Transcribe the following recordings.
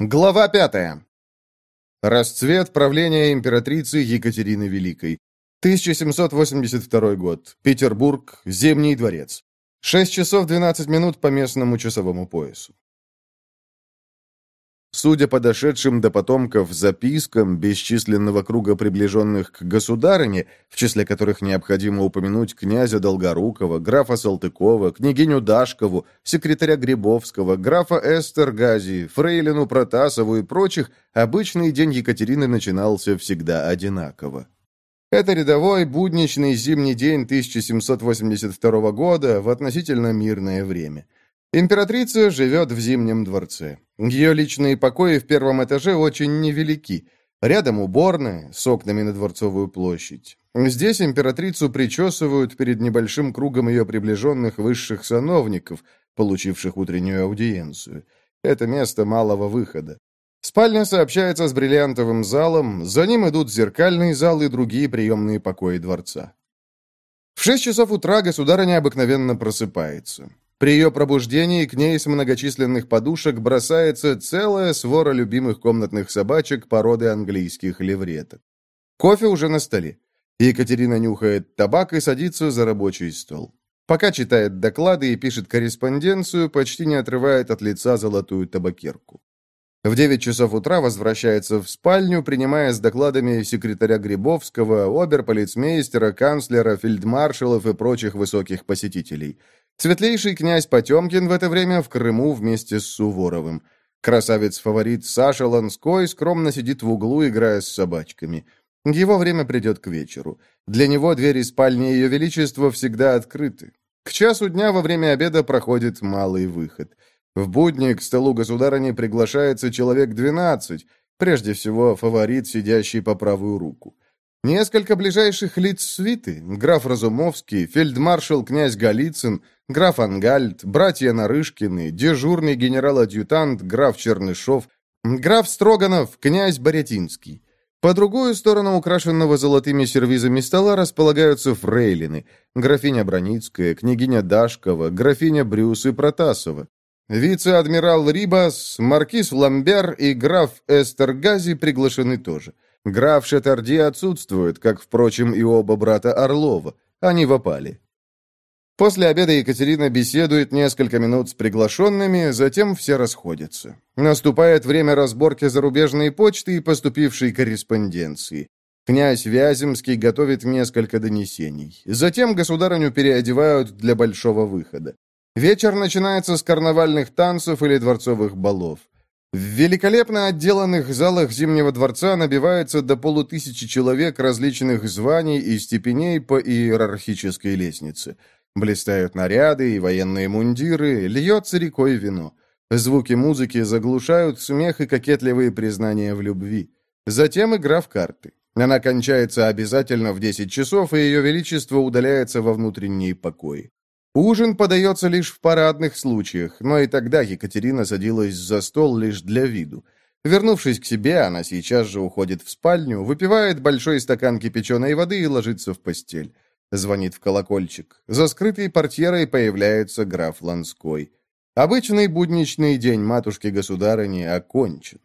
Глава пятая. Расцвет правления императрицы Екатерины Великой. 1782 год. Петербург. Зимний дворец. 6 часов 12 минут по местному часовому поясу. Судя по дошедшим до потомков запискам бесчисленного круга приближенных к государыне, в числе которых необходимо упомянуть князя Долгорукова, графа Салтыкова, княгиню Дашкову, секретаря Грибовского, графа Эстергази, фрейлину Протасову и прочих, обычный день Екатерины начинался всегда одинаково. Это рядовой будничный зимний день 1782 года в относительно мирное время – Императрица живет в Зимнем дворце. Ее личные покои в первом этаже очень невелики. Рядом уборная, с окнами на Дворцовую площадь. Здесь императрицу причесывают перед небольшим кругом ее приближенных высших сановников, получивших утреннюю аудиенцию. Это место малого выхода. Спальня сообщается с бриллиантовым залом, за ним идут зеркальный зал и другие приемные покои дворца. В шесть часов утра государыня обыкновенно просыпается. При ее пробуждении к ней с многочисленных подушек бросается целая свора любимых комнатных собачек породы английских левреток. Кофе уже на столе. Екатерина нюхает табак и садится за рабочий стол. Пока читает доклады и пишет корреспонденцию, почти не отрывает от лица золотую табакерку. В 9 часов утра возвращается в спальню, принимая с докладами секретаря Грибовского, оберполицмейстера, канцлера, фельдмаршалов и прочих высоких посетителей – Светлейший князь Потемкин в это время в Крыму вместе с Суворовым. Красавец-фаворит Саша Ланской скромно сидит в углу, играя с собачками. Его время придет к вечеру. Для него двери спальни Ее Величества всегда открыты. К часу дня во время обеда проходит малый выход. В будни к столу государыни приглашается человек 12, прежде всего фаворит, сидящий по правую руку. Несколько ближайших лиц свиты, граф Разумовский, фельдмаршал князь Голицын, граф Ангальд, братья Нарышкины, дежурный генерал-адъютант граф Чернышов, граф Строганов, князь Борятинский. По другую сторону украшенного золотыми сервизами стола располагаются фрейлины, графиня Броницкая, княгиня Дашкова, графиня Брюс и Протасова. Вице-адмирал Рибас, маркиз Ламбер и граф Эстергази приглашены тоже. Граф Шатарди отсутствует, как, впрочем, и оба брата Орлова. Они в опале. После обеда Екатерина беседует несколько минут с приглашенными, затем все расходятся. Наступает время разборки зарубежной почты и поступившей корреспонденции. Князь Вяземский готовит несколько донесений. Затем государыню переодевают для большого выхода. Вечер начинается с карнавальных танцев или дворцовых балов. В великолепно отделанных залах Зимнего дворца набивается до полутысячи человек различных званий и степеней по иерархической лестнице. Блистают наряды и военные мундиры, льется рекой вино. Звуки музыки заглушают смех и кокетливые признания в любви. Затем игра в карты. Она кончается обязательно в 10 часов, и Ее Величество удаляется во внутренние покои. Ужин подается лишь в парадных случаях, но и тогда Екатерина садилась за стол лишь для виду. Вернувшись к себе, она сейчас же уходит в спальню, выпивает большой стакан кипяченой воды и ложится в постель. Звонит в колокольчик. За скрытой портьерой появляется граф Ланской. Обычный будничный день матушки-государыни окончен.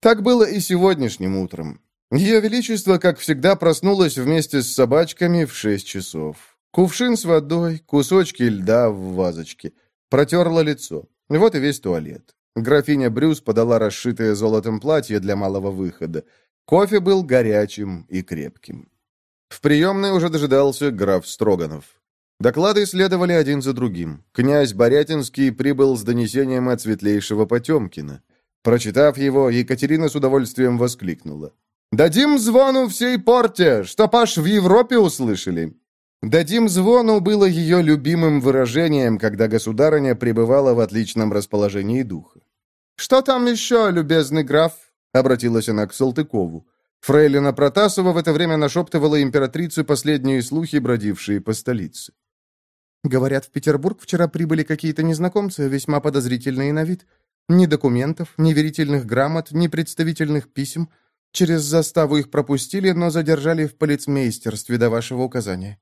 Так было и сегодняшним утром. Ее Величество, как всегда, проснулось вместе с собачками в шесть часов. Кувшин с водой, кусочки льда в вазочке. Протерла лицо. Вот и весь туалет. Графиня Брюс подала расшитое золотом платье для малого выхода. Кофе был горячим и крепким. В приемной уже дожидался граф Строганов. Доклады следовали один за другим. Князь Борятинский прибыл с донесением от светлейшего Потемкина. Прочитав его, Екатерина с удовольствием воскликнула. «Дадим звону всей порте, чтоб аж в Европе услышали. «Дадим звону» было ее любимым выражением, когда государыня пребывала в отличном расположении духа. «Что там еще, любезный граф?» — обратилась она к Салтыкову. Фрейлина Протасова в это время нашептывала императрице последние слухи, бродившие по столице. «Говорят, в Петербург вчера прибыли какие-то незнакомцы, весьма подозрительные на вид. Ни документов, ни верительных грамот, ни представительных писем. Через заставу их пропустили, но задержали в полицмейстерстве до вашего указания».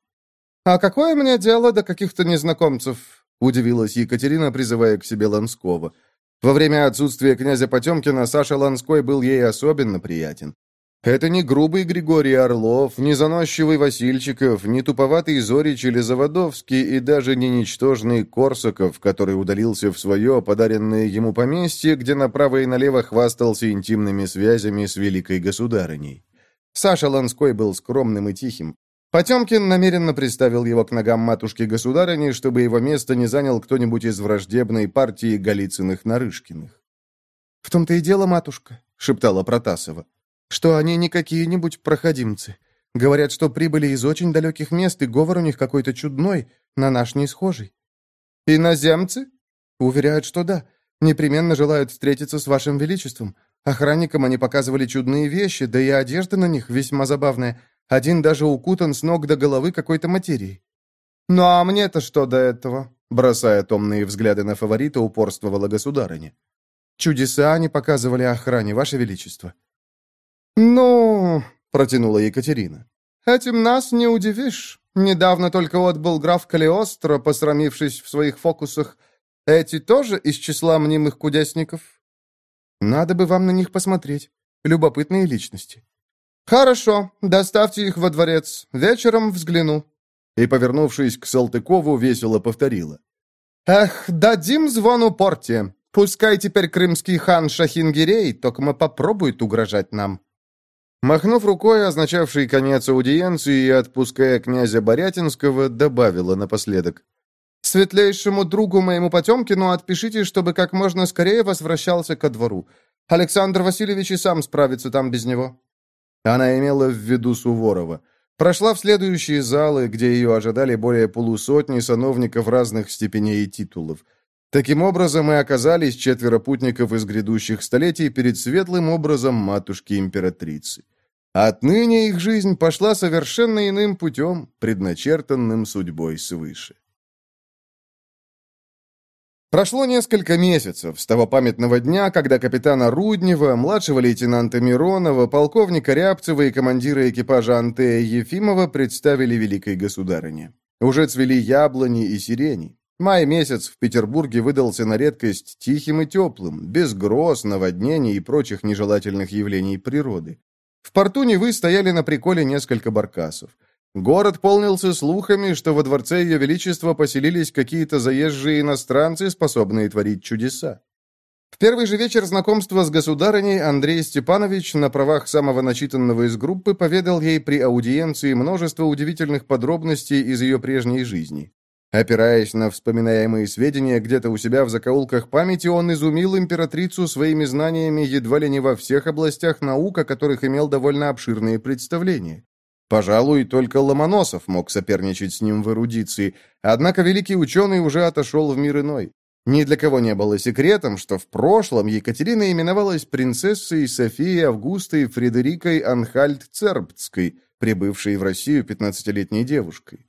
«А какое мне дело до каких-то незнакомцев?» — удивилась Екатерина, призывая к себе Ланского. Во время отсутствия князя Потемкина Саша Ланской был ей особенно приятен. Это не грубый Григорий Орлов, не заносчивый Васильчиков, не туповатый Зорич или Заводовский и даже не ничтожный Корсаков, который удалился в свое подаренное ему поместье, где направо и налево хвастался интимными связями с великой государыней. Саша Ланской был скромным и тихим. Потемкин намеренно приставил его к ногам матушки-государыни, чтобы его место не занял кто-нибудь из враждебной партии Голицыных-Нарышкиных. «В том-то и дело, матушка», — шептала Протасова что они не какие-нибудь проходимцы. Говорят, что прибыли из очень далеких мест, и говор у них какой-то чудной, на наш не схожий. Иноземцы? Уверяют, что да. Непременно желают встретиться с вашим величеством. Охранникам они показывали чудные вещи, да и одежда на них весьма забавная. Один даже укутан с ног до головы какой-то материей. «Ну а мне-то что до этого?» Бросая томные взгляды на фаворита, упорствовала государыня. «Чудеса они показывали охране, ваше величество». «Ну...» — протянула Екатерина. «Этим нас не удивишь. Недавно только отбыл граф Калиостро, посрамившись в своих фокусах. Эти тоже из числа мнимых кудесников?» «Надо бы вам на них посмотреть. Любопытные личности». «Хорошо, доставьте их во дворец. Вечером взгляну». И, повернувшись к Салтыкову, весело повторила. «Эх, дадим звону порте. Пускай теперь крымский хан Шахингирей только мы попробует угрожать нам». Махнув рукой, означавшей конец аудиенции и отпуская князя Борятинского, добавила напоследок. «Светлейшему другу моему Потемкину отпишите, чтобы как можно скорее возвращался ко двору. Александр Васильевич и сам справится там без него». Она имела в виду Суворова. Прошла в следующие залы, где ее ожидали более полусотни сановников разных степеней и титулов. Таким образом, мы оказались четверо путников из грядущих столетий перед светлым образом матушки-императрицы. Отныне их жизнь пошла совершенно иным путем, предначертанным судьбой свыше. Прошло несколько месяцев с того памятного дня, когда капитана Руднева, младшего лейтенанта Миронова, полковника Рябцева и командира экипажа Антея Ефимова представили великой государыне. Уже цвели яблони и сирени. Май месяц в Петербурге выдался на редкость тихим и теплым, без гроз, наводнений и прочих нежелательных явлений природы. В порту Невы стояли на приколе несколько баркасов. Город полнился слухами, что во дворце Ее Величества поселились какие-то заезжие иностранцы, способные творить чудеса. В первый же вечер знакомства с государыней Андрей Степанович на правах самого начитанного из группы поведал ей при аудиенции множество удивительных подробностей из ее прежней жизни. Опираясь на вспоминаемые сведения где-то у себя в закоулках памяти, он изумил императрицу своими знаниями едва ли не во всех областях наук, о которых имел довольно обширные представления. Пожалуй, только Ломоносов мог соперничать с ним в эрудиции, однако великий ученый уже отошел в мир иной. Ни для кого не было секретом, что в прошлом Екатерина именовалась принцессой Софией Августой Фредерикой Анхальд-Цербцкой, прибывшей в Россию 15-летней девушкой.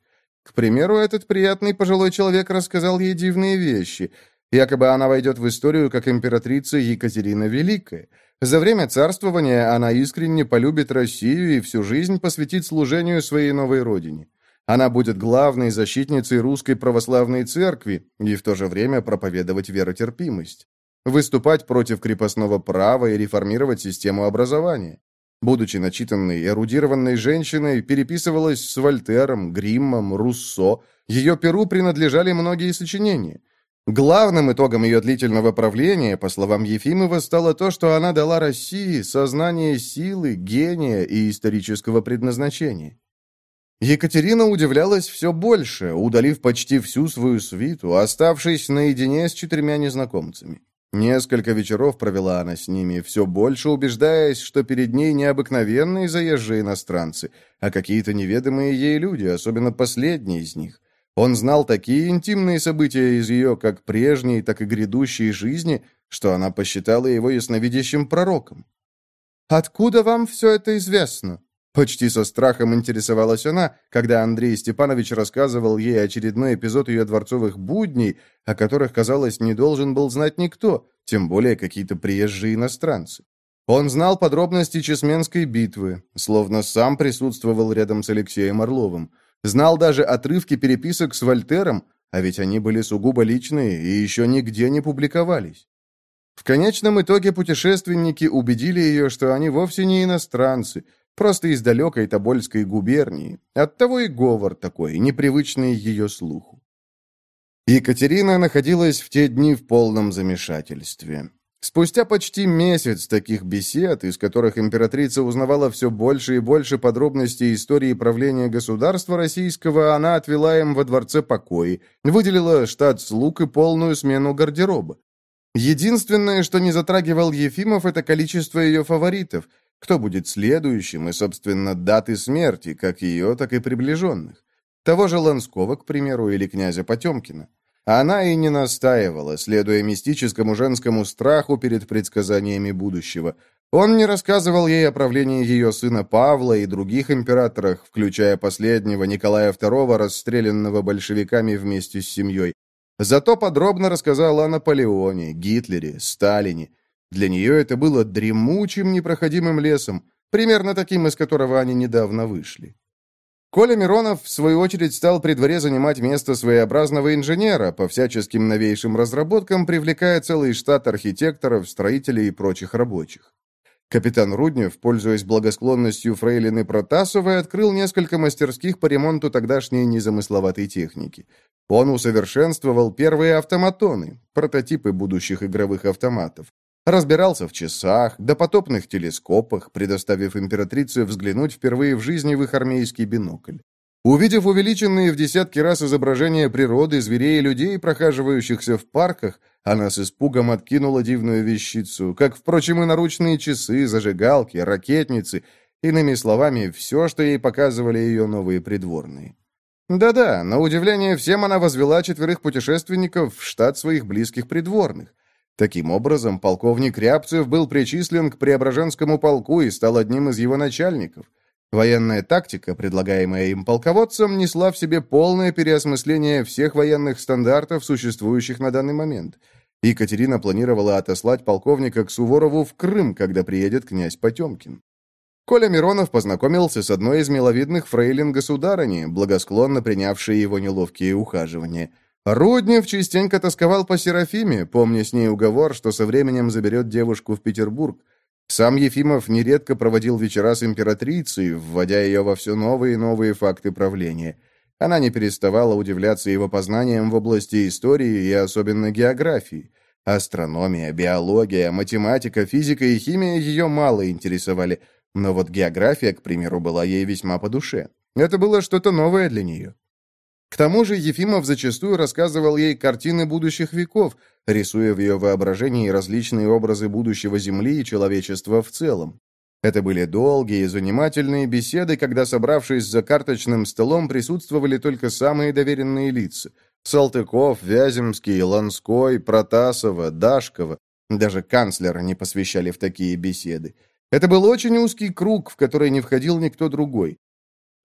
К примеру, этот приятный пожилой человек рассказал ей дивные вещи. Якобы она войдет в историю как императрица Екатерина Великая. За время царствования она искренне полюбит Россию и всю жизнь посвятит служению своей новой родине. Она будет главной защитницей русской православной церкви и в то же время проповедовать веротерпимость. Выступать против крепостного права и реформировать систему образования. Будучи начитанной, эрудированной женщиной, переписывалась с Вольтером, Гриммом, Руссо. Ее перу принадлежали многие сочинения. Главным итогом ее длительного правления, по словам Ефимова, стало то, что она дала России сознание силы, гения и исторического предназначения. Екатерина удивлялась все больше, удалив почти всю свою свиту, оставшись наедине с четырьмя незнакомцами. Несколько вечеров провела она с ними, все больше убеждаясь, что перед ней не обыкновенные заезжие иностранцы, а какие-то неведомые ей люди, особенно последние из них. Он знал такие интимные события из ее как прежней, так и грядущей жизни, что она посчитала его ясновидящим пророком. «Откуда вам все это известно?» Почти со страхом интересовалась она, когда Андрей Степанович рассказывал ей очередной эпизод ее дворцовых будней, о которых, казалось, не должен был знать никто, тем более какие-то приезжие иностранцы. Он знал подробности Чесменской битвы, словно сам присутствовал рядом с Алексеем Орловым. Знал даже отрывки переписок с Вольтером, а ведь они были сугубо личные и еще нигде не публиковались. В конечном итоге путешественники убедили ее, что они вовсе не иностранцы, просто из далекой Тобольской губернии. Оттого и говор такой, непривычный ее слуху. Екатерина находилась в те дни в полном замешательстве. Спустя почти месяц таких бесед, из которых императрица узнавала все больше и больше подробностей истории правления государства российского, она отвела им во дворце покой, выделила штат слуг и полную смену гардероба. Единственное, что не затрагивал Ефимов, это количество ее фаворитов, кто будет следующим и, собственно, даты смерти, как ее, так и приближенных. Того же Ланского, к примеру, или князя Потемкина. Она и не настаивала, следуя мистическому женскому страху перед предсказаниями будущего. Он не рассказывал ей о правлении ее сына Павла и других императорах, включая последнего Николая II, расстрелянного большевиками вместе с семьей. Зато подробно рассказал о Наполеоне, Гитлере, Сталине. Для нее это было дремучим непроходимым лесом, примерно таким, из которого они недавно вышли. Коля Миронов, в свою очередь, стал при дворе занимать место своеобразного инженера, по всяческим новейшим разработкам привлекая целый штат архитекторов, строителей и прочих рабочих. Капитан Руднев, пользуясь благосклонностью фрейлины Протасовой, открыл несколько мастерских по ремонту тогдашней незамысловатой техники. Он усовершенствовал первые автоматоны, прототипы будущих игровых автоматов. Разбирался в часах, допотопных телескопах, предоставив императрице взглянуть впервые в жизни в их армейский бинокль. Увидев увеличенные в десятки раз изображения природы, зверей и людей, прохаживающихся в парках, она с испугом откинула дивную вещицу, как, впрочем, и наручные часы, зажигалки, ракетницы, иными словами, все, что ей показывали ее новые придворные. Да-да, на удивление всем она возвела четверых путешественников в штат своих близких придворных. Таким образом, полковник Рябцев был причислен к Преображенскому полку и стал одним из его начальников. Военная тактика, предлагаемая им полководцам, несла в себе полное переосмысление всех военных стандартов, существующих на данный момент. Екатерина планировала отослать полковника к Суворову в Крым, когда приедет князь Потемкин. Коля Миронов познакомился с одной из миловидных фрейлин государыни, благосклонно принявшей его неловкие ухаживания – Руднев частенько тосковал по Серафиме, помня с ней уговор, что со временем заберет девушку в Петербург. Сам Ефимов нередко проводил вечера с императрицей, вводя ее во все новые и новые факты правления. Она не переставала удивляться его познаниям в области истории и особенно географии. Астрономия, биология, математика, физика и химия ее мало интересовали, но вот география, к примеру, была ей весьма по душе. Это было что-то новое для нее. К тому же Ефимов зачастую рассказывал ей картины будущих веков, рисуя в ее воображении различные образы будущего Земли и человечества в целом. Это были долгие и занимательные беседы, когда, собравшись за карточным столом, присутствовали только самые доверенные лица. Салтыков, Вяземский, Ланской, Протасова, Дашкова. Даже канцлера не посвящали в такие беседы. Это был очень узкий круг, в который не входил никто другой.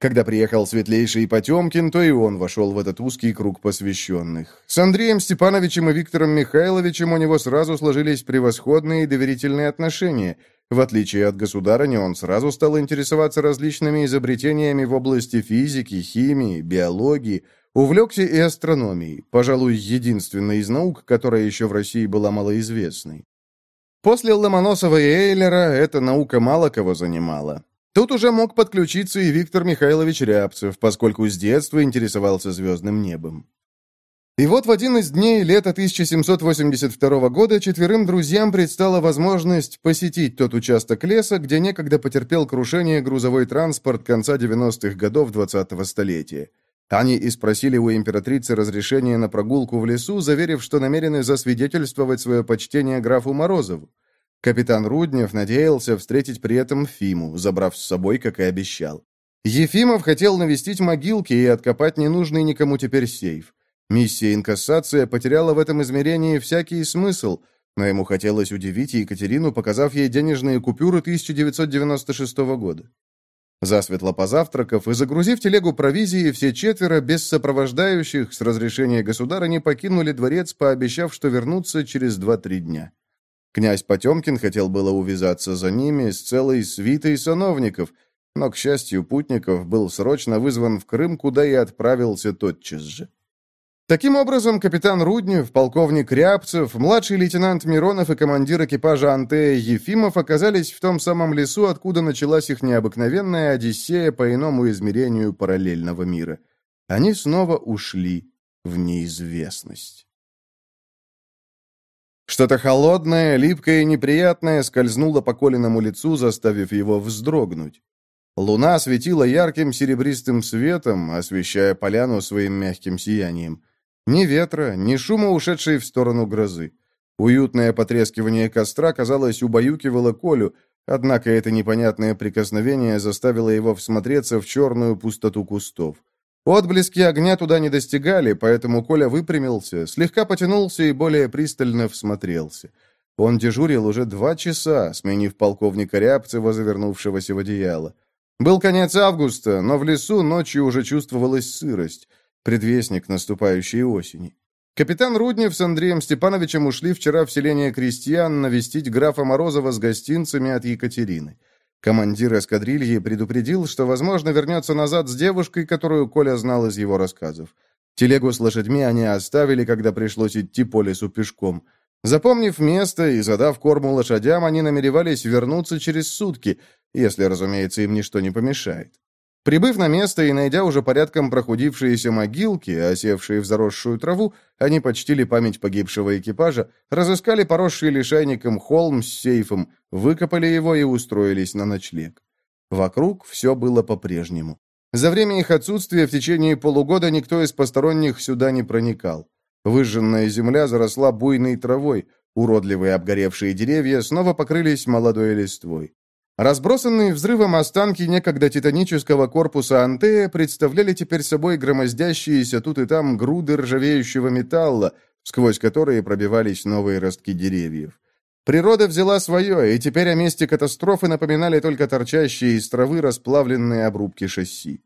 Когда приехал светлейший Потемкин, то и он вошел в этот узкий круг посвященных. С Андреем Степановичем и Виктором Михайловичем у него сразу сложились превосходные и доверительные отношения. В отличие от государыни, он сразу стал интересоваться различными изобретениями в области физики, химии, биологии, увлекся и астрономией, пожалуй, единственной из наук, которая еще в России была малоизвестной. После Ломоносова и Эйлера эта наука мало кого занимала. Тут уже мог подключиться и Виктор Михайлович Рябцев, поскольку с детства интересовался звездным небом. И вот в один из дней лета 1782 года четверым друзьям предстала возможность посетить тот участок леса, где некогда потерпел крушение грузовой транспорт конца 90-х годов 20-го столетия. Они и спросили у императрицы разрешения на прогулку в лесу, заверив, что намерены засвидетельствовать свое почтение графу Морозову. Капитан Руднев надеялся встретить при этом Фиму, забрав с собой, как и обещал. Ефимов хотел навестить могилки и откопать ненужный никому теперь сейф. Миссия инкассация потеряла в этом измерении всякий смысл, но ему хотелось удивить Екатерину, показав ей денежные купюры 1996 года. Засветло позавтракав и загрузив телегу провизии, все четверо, без сопровождающих, с разрешения государыни, покинули дворец, пообещав, что вернутся через 2-3 дня. Князь Потемкин хотел было увязаться за ними с целой свитой сановников, но, к счастью, путников был срочно вызван в Крым, куда и отправился тотчас же. Таким образом, капитан Руднев, полковник Рябцев, младший лейтенант Миронов и командир экипажа Антея Ефимов оказались в том самом лесу, откуда началась их необыкновенная одиссея по иному измерению параллельного мира. Они снова ушли в неизвестность. Что-то холодное, липкое и неприятное скользнуло по Колиному лицу, заставив его вздрогнуть. Луна светила ярким серебристым светом, освещая поляну своим мягким сиянием. Ни ветра, ни шума, ушедшей в сторону грозы. Уютное потрескивание костра, казалось, убаюкивало Колю, однако это непонятное прикосновение заставило его всмотреться в черную пустоту кустов. Отблески огня туда не достигали, поэтому Коля выпрямился, слегка потянулся и более пристально всмотрелся. Он дежурил уже два часа, сменив полковника Рябцева, завернувшегося в одеяло. Был конец августа, но в лесу ночью уже чувствовалась сырость предвестник наступающей осени. Капитан Руднев с Андреем Степановичем ушли вчера в селение крестьян навестить графа Морозова с гостинцами от Екатерины. Командир эскадрильи предупредил, что, возможно, вернется назад с девушкой, которую Коля знал из его рассказов. Телегу с лошадьми они оставили, когда пришлось идти по лесу пешком. Запомнив место и задав корму лошадям, они намеревались вернуться через сутки, если, разумеется, им ничто не помешает. Прибыв на место и найдя уже порядком прохудившиеся могилки, осевшие в заросшую траву, они почтили память погибшего экипажа, разыскали поросший лишайником холм с сейфом, выкопали его и устроились на ночлег. Вокруг все было по-прежнему. За время их отсутствия в течение полугода никто из посторонних сюда не проникал. Выжженная земля заросла буйной травой, уродливые обгоревшие деревья снова покрылись молодой листвой. Разбросанные взрывом останки некогда титанического корпуса Антея представляли теперь собой громоздящиеся тут и там груды ржавеющего металла, сквозь которые пробивались новые ростки деревьев. Природа взяла свое, и теперь о месте катастрофы напоминали только торчащие из травы расплавленные обрубки шасси.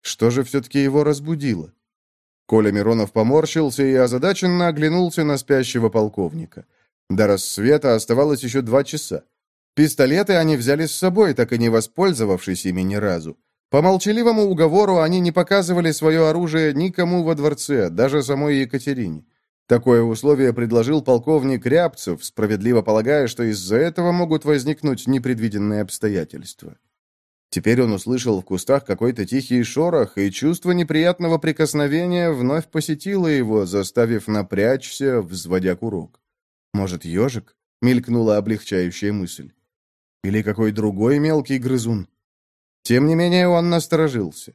Что же все-таки его разбудило? Коля Миронов поморщился и озадаченно оглянулся на спящего полковника. До рассвета оставалось еще два часа. Пистолеты они взяли с собой, так и не воспользовавшись ими ни разу. По молчаливому уговору они не показывали свое оружие никому во дворце, даже самой Екатерине. Такое условие предложил полковник Рябцев, справедливо полагая, что из-за этого могут возникнуть непредвиденные обстоятельства. Теперь он услышал в кустах какой-то тихий шорох, и чувство неприятного прикосновения вновь посетило его, заставив напрячься, взводя курок. «Может, ежик?» — мелькнула облегчающая мысль. Или какой другой мелкий грызун? Тем не менее он насторожился.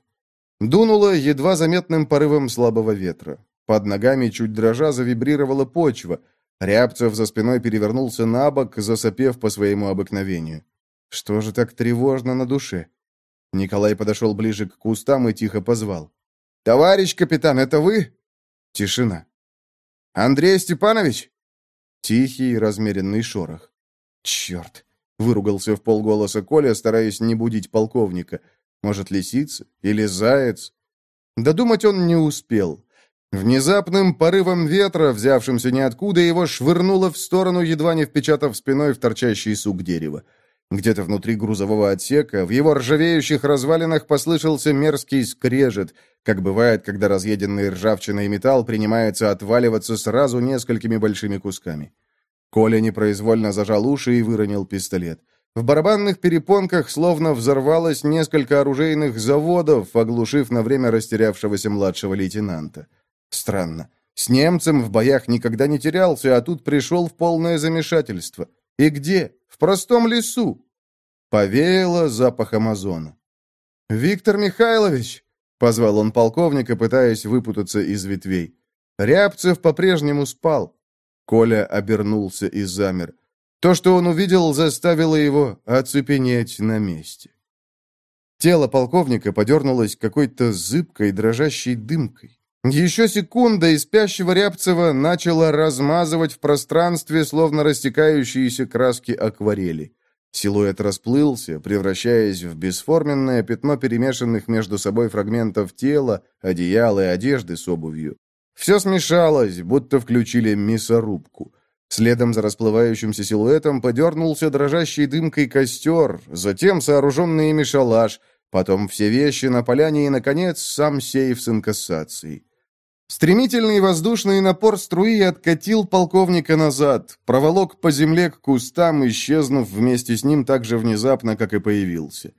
Дунуло едва заметным порывом слабого ветра. Под ногами чуть дрожа завибрировала почва. Рябцев за спиной перевернулся на бок, засопев по своему обыкновению. Что же так тревожно на душе? Николай подошел ближе к кустам и тихо позвал. «Товарищ капитан, это вы?» Тишина. «Андрей Степанович?» Тихий размеренный шорох. «Черт! Выругался в полголоса Коля, стараясь не будить полковника. Может, лисица? Или заяц? Додумать он не успел. Внезапным порывом ветра, взявшимся ниоткуда, его швырнуло в сторону, едва не впечатав спиной в торчащий сук дерева. Где-то внутри грузового отсека, в его ржавеющих развалинах послышался мерзкий скрежет, как бывает, когда разъеденный ржавчиной металл принимается отваливаться сразу несколькими большими кусками. Коля непроизвольно зажал уши и выронил пистолет. В барабанных перепонках словно взорвалось несколько оружейных заводов, оглушив на время растерявшегося младшего лейтенанта. Странно. С немцем в боях никогда не терялся, а тут пришел в полное замешательство. И где? В простом лесу. Повеяло запах Амазона. «Виктор Михайлович!» — позвал он полковника, пытаясь выпутаться из ветвей. Рябцев по-прежнему спал. Коля обернулся и замер. То, что он увидел, заставило его оцепенеть на месте. Тело полковника подернулось какой-то зыбкой, дрожащей дымкой. Еще секунда, и спящего Рябцева начало размазывать в пространстве, словно растекающиеся краски акварели. Силуэт расплылся, превращаясь в бесформенное пятно перемешанных между собой фрагментов тела, одеяла и одежды с обувью. Все смешалось, будто включили мясорубку. Следом за расплывающимся силуэтом подернулся дрожащей дымкой костер, затем сооруженный ими шалаш, потом все вещи на поляне и, наконец, сам сейф с инкассацией. Стремительный воздушный напор струи откатил полковника назад, проволок по земле к кустам, исчезнув вместе с ним так же внезапно, как и появился.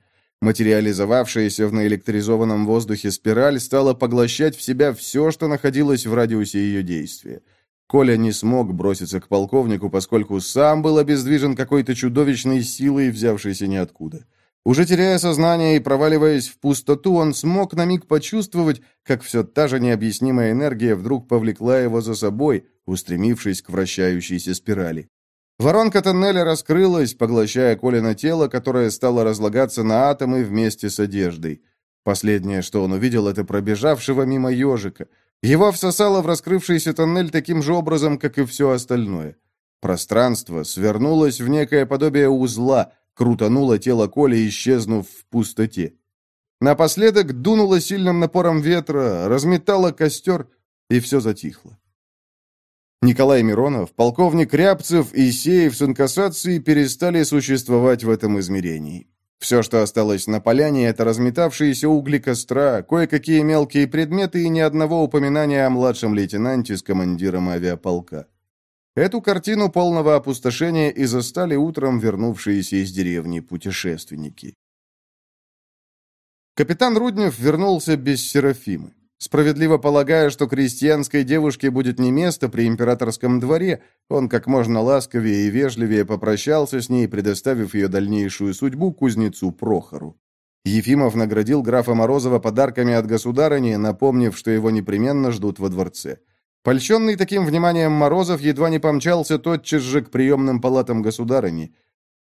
Материализовавшаяся в наэлектризованном воздухе спираль стала поглощать в себя все, что находилось в радиусе ее действия. Коля не смог броситься к полковнику, поскольку сам был обездвижен какой-то чудовищной силой, взявшейся ниоткуда. Уже теряя сознание и проваливаясь в пустоту, он смог на миг почувствовать, как все та же необъяснимая энергия вдруг повлекла его за собой, устремившись к вращающейся спирали. Воронка тоннеля раскрылась, поглощая Колина тело, которое стало разлагаться на атомы вместе с одеждой. Последнее, что он увидел, это пробежавшего мимо ежика. Его всосало в раскрывшийся тоннель таким же образом, как и все остальное. Пространство свернулось в некое подобие узла — крутануло тело Коли, исчезнув в пустоте. Напоследок дунуло сильным напором ветра, разметало костер, и все затихло. Николай Миронов, полковник Рябцев и Сеев с инкассацией перестали существовать в этом измерении. Все, что осталось на поляне, это разметавшиеся угли костра, кое-какие мелкие предметы и ни одного упоминания о младшем лейтенанте с командиром авиаполка. Эту картину полного опустошения и застали утром вернувшиеся из деревни путешественники. Капитан Руднев вернулся без Серафимы. Справедливо полагая, что крестьянской девушке будет не место при императорском дворе, он как можно ласковее и вежливее попрощался с ней, предоставив ее дальнейшую судьбу кузнецу Прохору. Ефимов наградил графа Морозова подарками от государыни, напомнив, что его непременно ждут во дворце. Польщенный таким вниманием Морозов едва не помчался тотчас же к приемным палатам государыни.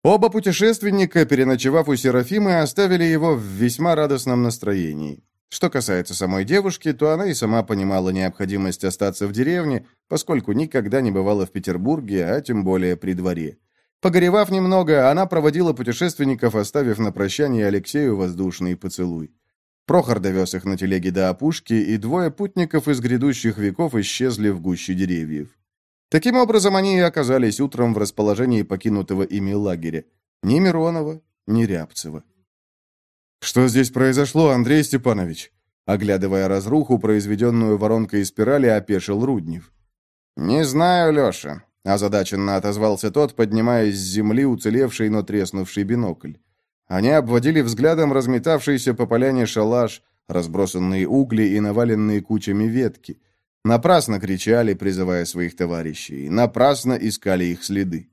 Оба путешественника, переночевав у Серафимы, оставили его в весьма радостном настроении. Что касается самой девушки, то она и сама понимала необходимость остаться в деревне, поскольку никогда не бывала в Петербурге, а тем более при дворе. Погоревав немного, она проводила путешественников, оставив на прощание Алексею воздушный поцелуй. Прохор довез их на телеге до опушки, и двое путников из грядущих веков исчезли в гуще деревьев. Таким образом, они и оказались утром в расположении покинутого ими лагеря. Ни Миронова, ни Рябцева. «Что здесь произошло, Андрей Степанович?» Оглядывая разруху, произведенную воронкой спирали, опешил Руднев. «Не знаю, Леша», — озадаченно отозвался тот, поднимаясь с земли уцелевший, но треснувший бинокль. Они обводили взглядом разметавшийся по поляне шалаш, разбросанные угли и наваленные кучами ветки. Напрасно кричали, призывая своих товарищей. Напрасно искали их следы.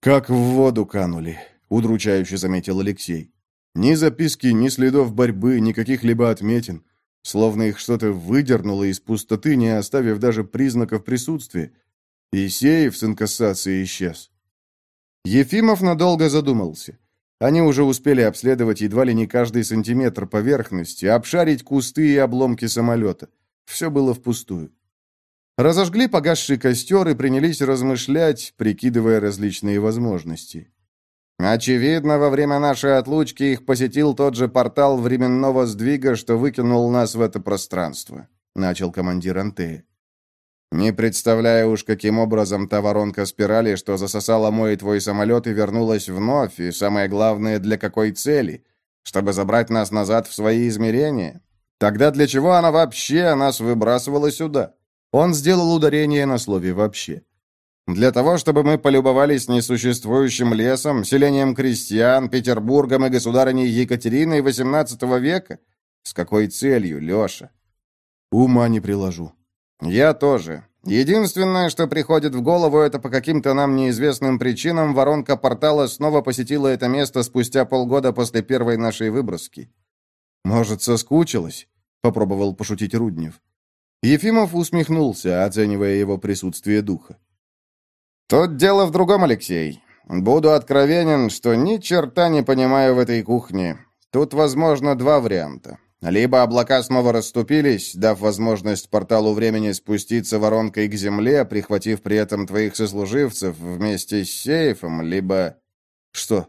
«Как в воду канули», — удручающе заметил Алексей. «Ни записки, ни следов борьбы, ни каких-либо отметин. Словно их что-то выдернуло из пустоты, не оставив даже признаков присутствия. Исеев с инкассацией исчез». Ефимов надолго задумался. Они уже успели обследовать едва ли не каждый сантиметр поверхности, обшарить кусты и обломки самолета. Все было впустую. Разожгли погасший костер и принялись размышлять, прикидывая различные возможности. «Очевидно, во время нашей отлучки их посетил тот же портал временного сдвига, что выкинул нас в это пространство», — начал командир Антея. Не представляю уж, каким образом та воронка спирали, что засосала мой и твой самолет и вернулась вновь, и самое главное, для какой цели? Чтобы забрать нас назад в свои измерения? Тогда для чего она вообще нас выбрасывала сюда? Он сделал ударение на слове «вообще». Для того, чтобы мы полюбовались несуществующим лесом, селением крестьян, Петербургом и государыней Екатериной XVIII века? С какой целью, Леша? Ума не приложу. «Я тоже. Единственное, что приходит в голову, это по каким-то нам неизвестным причинам воронка портала снова посетила это место спустя полгода после первой нашей выброски». «Может, соскучилась?» — попробовал пошутить Руднев. Ефимов усмехнулся, оценивая его присутствие духа. «Тут дело в другом, Алексей. Буду откровенен, что ни черта не понимаю в этой кухне. Тут возможно два варианта. Либо облака снова расступились, дав возможность порталу времени спуститься воронкой к земле, прихватив при этом твоих сослуживцев вместе с сейфом, либо... Что?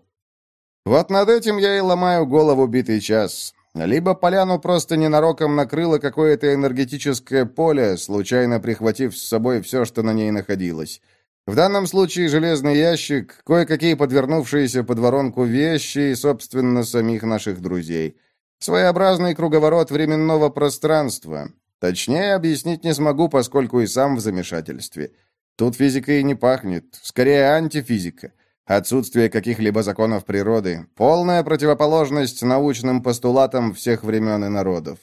Вот над этим я и ломаю голову битый час. Либо поляну просто ненароком накрыло какое-то энергетическое поле, случайно прихватив с собой все, что на ней находилось. В данном случае железный ящик, кое-какие подвернувшиеся под воронку вещи и, собственно, самих наших друзей — Своеобразный круговорот временного пространства. Точнее, объяснить не смогу, поскольку и сам в замешательстве. Тут физика и не пахнет, скорее антифизика. Отсутствие каких-либо законов природы, полная противоположность научным постулатам всех времен и народов.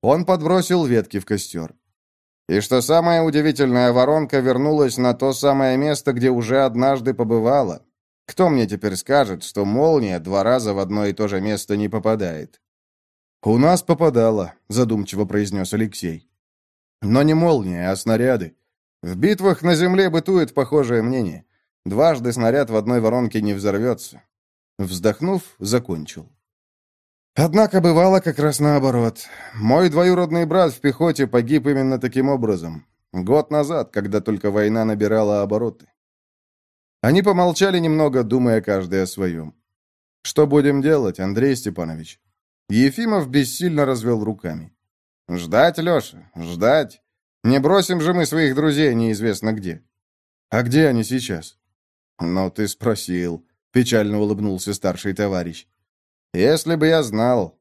Он подбросил ветки в костер. И что самое удивительное, воронка вернулась на то самое место, где уже однажды побывала. Кто мне теперь скажет, что молния два раза в одно и то же место не попадает? «У нас попадала», — задумчиво произнес Алексей. «Но не молния, а снаряды. В битвах на земле бытует похожее мнение. Дважды снаряд в одной воронке не взорвется». Вздохнув, закончил. Однако бывало как раз наоборот. Мой двоюродный брат в пехоте погиб именно таким образом. Год назад, когда только война набирала обороты. Они помолчали немного, думая каждый о своем. «Что будем делать, Андрей Степанович?» Ефимов бессильно развел руками. «Ждать, Леша, ждать. Не бросим же мы своих друзей неизвестно где». «А где они сейчас?» «Ну, ты спросил», — печально улыбнулся старший товарищ. «Если бы я знал».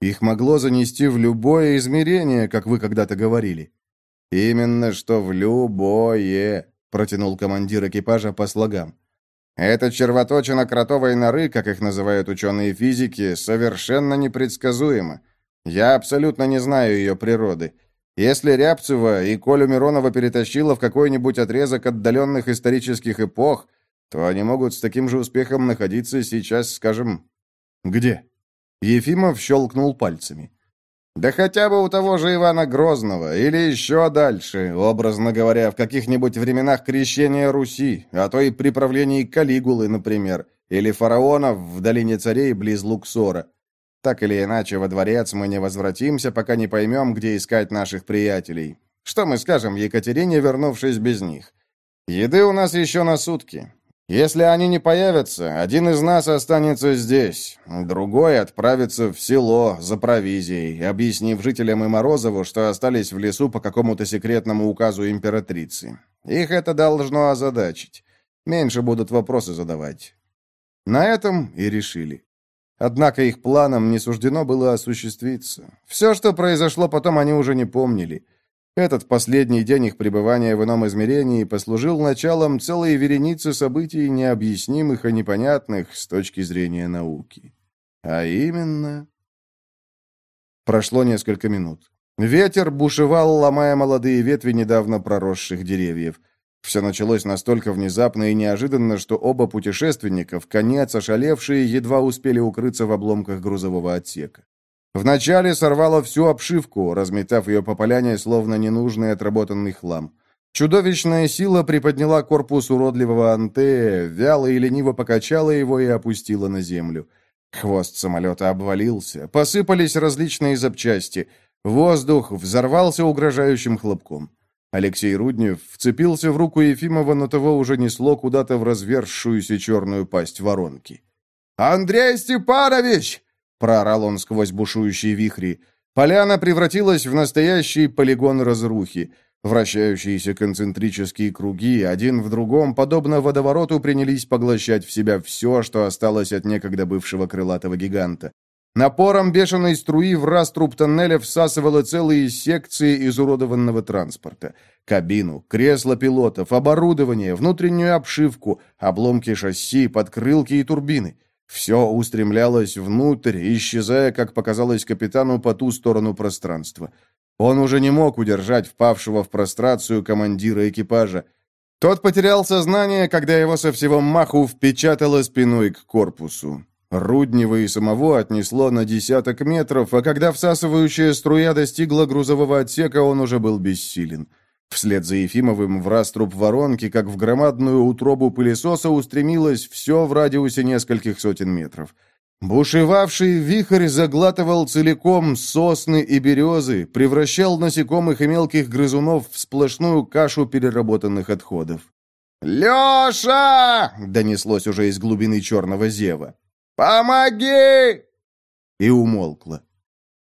«Их могло занести в любое измерение, как вы когда-то говорили». «Именно что в любое», — протянул командир экипажа по слогам. Эта червоточина кротовой норы, как их называют ученые физики, совершенно непредсказуема. Я абсолютно не знаю ее природы. Если Рябцева и Колю Миронова перетащила в какой-нибудь отрезок отдаленных исторических эпох, то они могут с таким же успехом находиться сейчас, скажем, где? Ефимов щелкнул пальцами. Да хотя бы у того же Ивана Грозного, или еще дальше, образно говоря, в каких-нибудь временах крещения Руси, а то и при правлении Калигулы, например, или фараонов в долине царей близ Луксора. Так или иначе, во дворец мы не возвратимся, пока не поймем, где искать наших приятелей. Что мы скажем Екатерине, вернувшись без них? Еды у нас еще на сутки. Если они не появятся, один из нас останется здесь, другой отправится в село за провизией, объяснив жителям и Морозову, что остались в лесу по какому-то секретному указу императрицы. Их это должно озадачить. Меньше будут вопросы задавать. На этом и решили. Однако их планам не суждено было осуществиться. Все, что произошло потом, они уже не помнили. Этот последний день их пребывания в ином измерении послужил началом целой вереницы событий необъяснимых и непонятных с точки зрения науки. А именно... Прошло несколько минут. Ветер бушевал, ломая молодые ветви недавно проросших деревьев. Все началось настолько внезапно и неожиданно, что оба путешественника, в конец ошалевшие, едва успели укрыться в обломках грузового отсека. Вначале сорвало всю обшивку, разметав ее по поляне, словно ненужный отработанный хлам. Чудовищная сила приподняла корпус уродливого Антея, вяло и лениво покачала его и опустила на землю. Хвост самолета обвалился, посыпались различные запчасти. Воздух взорвался угрожающим хлопком. Алексей Руднев вцепился в руку Ефимова, но того уже несло куда-то в разверзшуюся черную пасть воронки. «Андрей Степанович!» Проорал он сквозь бушующие вихри. Поляна превратилась в настоящий полигон разрухи. Вращающиеся концентрические круги, один в другом, подобно водовороту, принялись поглощать в себя все, что осталось от некогда бывшего крылатого гиганта. Напором бешеной струи в раструб тоннеля всасывало целые секции изуродованного транспорта. Кабину, кресло пилотов, оборудование, внутреннюю обшивку, обломки шасси, подкрылки и турбины — все устремлялось внутрь, исчезая, как показалось капитану, по ту сторону пространства. Он уже не мог удержать впавшего в прострацию командира экипажа. Тот потерял сознание, когда его со всего маху впечатало спиной к корпусу. Руднева и самого отнесло на десяток метров, а когда всасывающая струя достигла грузового отсека, он уже был бессилен. Вслед за Ефимовым в раструб воронки, как в громадную утробу пылесоса, устремилось все в радиусе нескольких сотен метров. Бушевавший вихрь заглатывал целиком сосны и березы, превращал насекомых и мелких грызунов в сплошную кашу переработанных отходов. «Леша!» — донеслось уже из глубины черного зева. «Помоги!» И умолкло.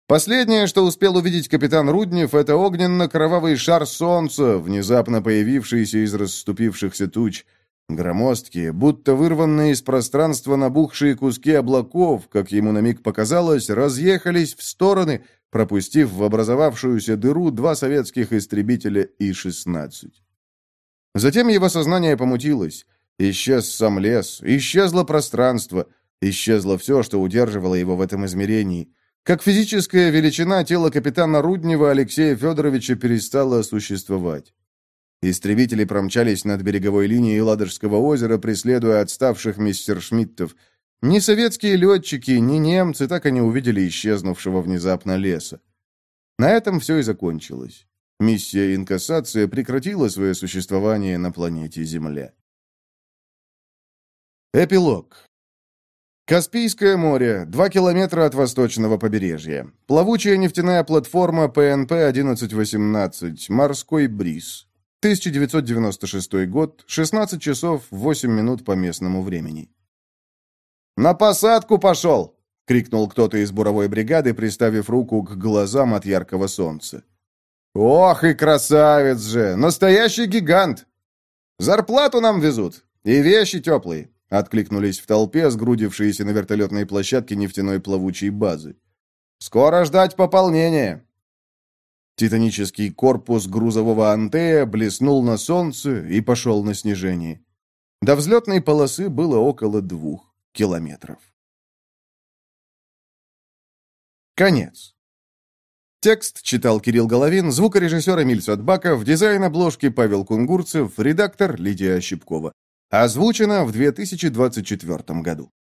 Последнее, что успел увидеть капитан Руднев, это огненно-кровавый шар солнца, внезапно появившийся из расступившихся туч. Громоздкие, будто вырванные из пространства набухшие куски облаков, как ему на миг показалось, разъехались в стороны, пропустив в образовавшуюся дыру два советских истребителя И-16. Затем его сознание помутилось. Исчез сам лес, исчезло пространство, исчезло все, что удерживало его в этом измерении. Как физическая величина тело капитана Руднева Алексея Федоровича перестало существовать. Истребители промчались над береговой линией Ладожского озера, преследуя отставших мистер Шмидтов. Ни советские летчики, ни немцы так и не увидели исчезнувшего внезапно леса. На этом все и закончилось. Миссия инкассация прекратила свое существование на планете Земля. Эпилог. Каспийское море, 2 километра от восточного побережья. Плавучая нефтяная платформа ПНП-1118, морской бриз. 1996 год, 16 часов 8 минут по местному времени. «На посадку пошел!» — крикнул кто-то из буровой бригады, приставив руку к глазам от яркого солнца. «Ох и красавец же! Настоящий гигант! Зарплату нам везут! И вещи теплые!» — откликнулись в толпе, сгрудившиеся на вертолетной площадке нефтяной плавучей базы. «Скоро ждать пополнения!» Титанический корпус грузового антея блеснул на солнце и пошел на снижение. До взлетной полосы было около двух километров. Конец. Текст читал Кирилл Головин, звукорежиссер Эмиль Садбаков, дизайн обложки Павел Кунгурцев, редактор Лидия Щипкова. Озвучено в 2024 году.